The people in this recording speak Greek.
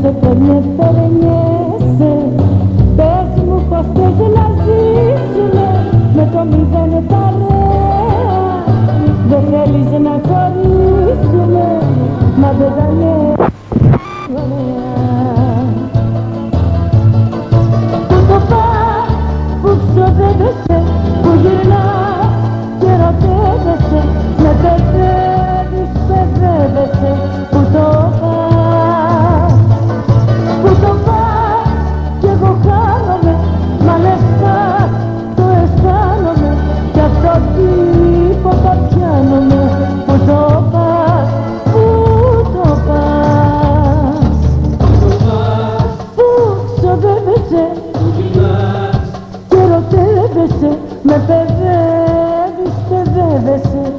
Σοφρονιές παρενιέσαι Πες μου πως θες να ζήσουμε Με το μηδένε παρέα Δεν θέλεις να χωρίσουμε Μα δεν θα Πού το πας, που ξοδεύεσαι Που γυρνάς και ρωτεύεσαι Με παιδεύεις, παιδεύεσαι Που το sevmese, me bebe, biste bebesi